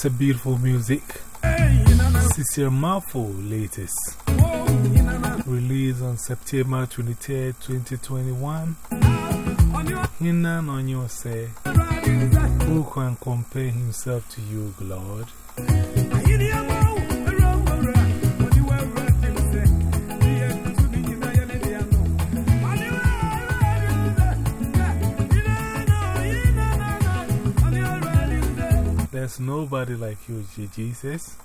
What a beautiful music. Cecil Marfo latest. Released on September 23, 2021. Hina on your say, Who can compare himself to you, Lord? There's nobody like you, Jesus.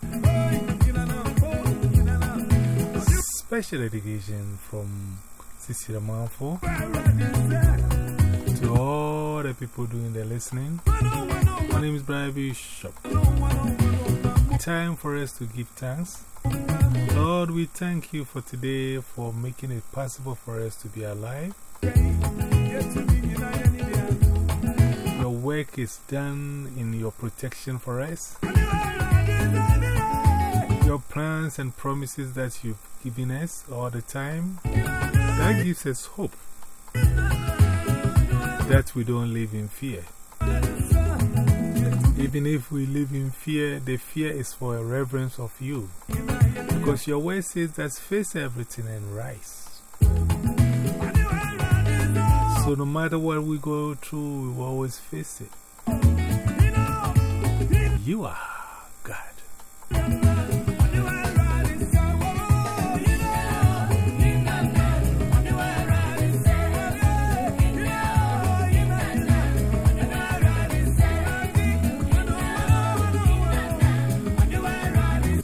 Special dedication from Cecilia Marfo to all the people doing the listening. My name is Brian Bishop. Time for us to give thanks. Lord, we thank you for today, for making it possible for us to be alive. Work is done in your protection for us. Your plans and promises that you've given us all the time, that gives us hope that we don't live in fear. Even if we live in fear, the fear is for a reverence of you. Because your word says that face everything and rise. So no matter what we go through, we always face it. You are God.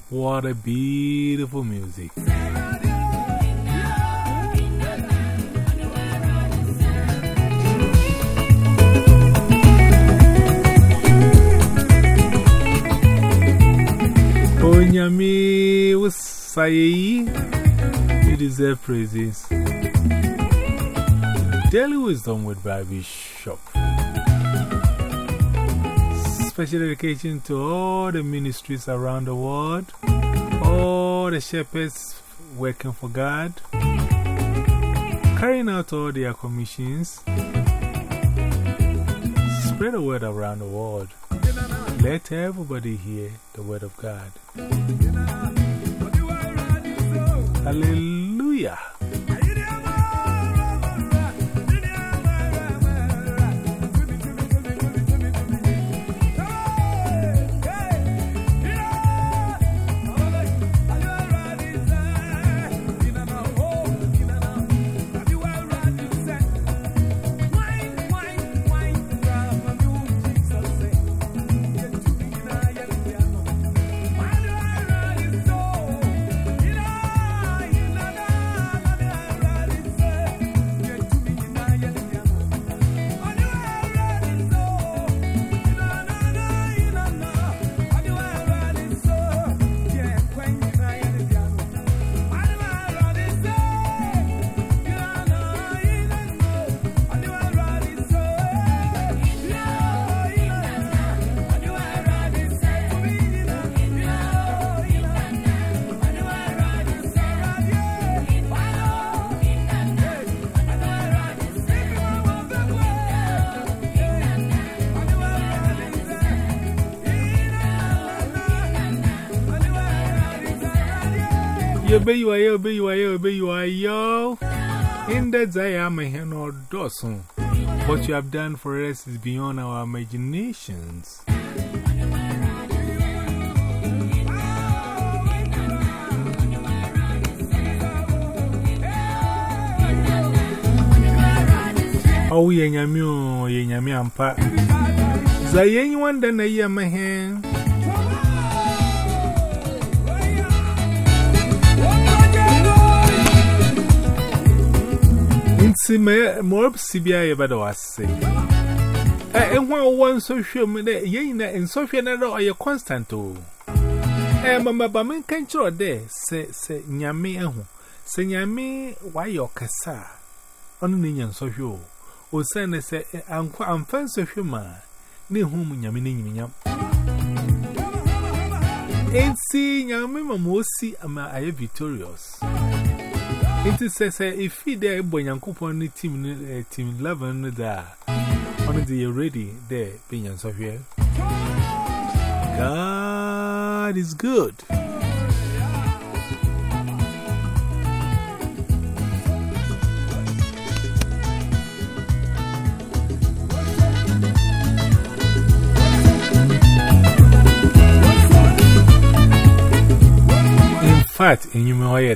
What a beautiful music. Onyami you deserve praises. Daily wisdom with Baby Shop. Special dedication to all the ministries around the world, all the shepherds working for God, carrying out all their commissions. Spread the word around the world. Let everybody hear the word of God. Hallelujah. You be you are you be you are you be you are yo. In that I am a hen or dozen. What you have done for us is beyond our imaginations. Oh, yenyami, oh, yenyami, ampa. Zayen, one then a year, my hand. Nti me more sibia ye bedo ase. Eh ehwa wo nsohwe mu de ye nyina nsohwe na ro ye constant o. Eh mama ba men kan chiro de se se nyame ehu. Se nyame wa ye okasa. Ono ne nya nsohwe o. O se ne se anko amfa nsohwe ma ne hu mu nyame ne nyinyam. Ensi nyame ma mo si ama aye victorious. It is says, if he there, boy, and coupon team, team 11 there. On the ready there, being so here. God is good. In fact, in you may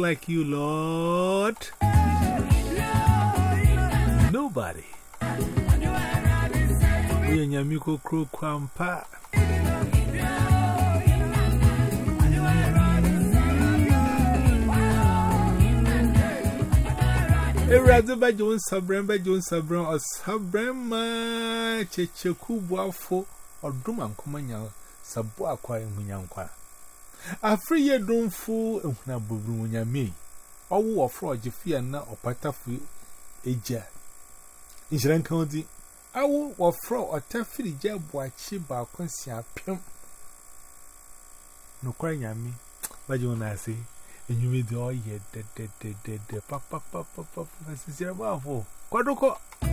like you, Lord. Nobody. We are Yamiko Crow Kwampa. Eradaba Jones Sabram by john Sabram or Sabrama Chechekubwafo or Druman Kumanya Sabwa Kwa Munyankwa afiri yɛ domfo ehuna buburu wonyame ɔwo ɔforo ɔgyefia na ɔpatafo egya. Nhyira nka ho di awo wɔforo ɔtafiri gya buakye baako si apem. Nokwara nyame bagye wɔn ase enyimidi ɔyɛ dɛdɛdɛdɛdɛ papapapapa sisi ɛbɔ afo kɔdokɔ.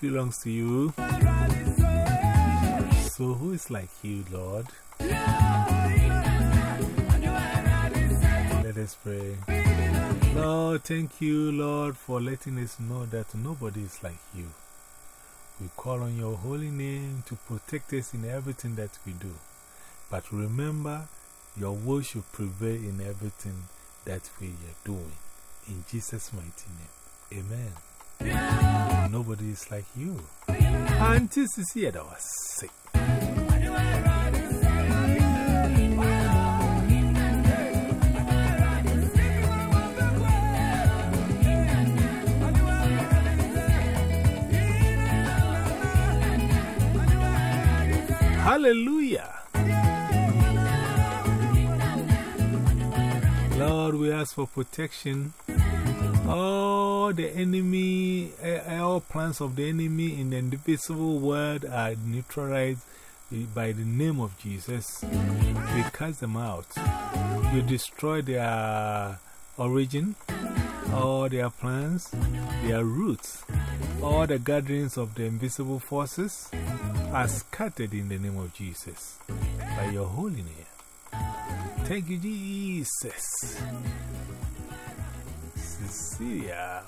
Belongs to you. So, who is like you, Lord? Let us pray. Lord, thank you, Lord, for letting us know that nobody is like you. We call on your holy name to protect us in everything that we do. But remember, your will should prevail in everything that we are doing. In Jesus' mighty name. Amen. Nobody is like you. Auntie Sissy, that was sick. Hallelujah. Lord, we ask for protection. Oh, All the enemy, eh, eh, all plans of the enemy in the invisible world are neutralized by the name of Jesus. We cast them out. We destroy their origin, all their plans, their roots. All the gatherings of the invisible forces are scattered in the name of Jesus by your holy name. Thank you, Jesus. Garcia.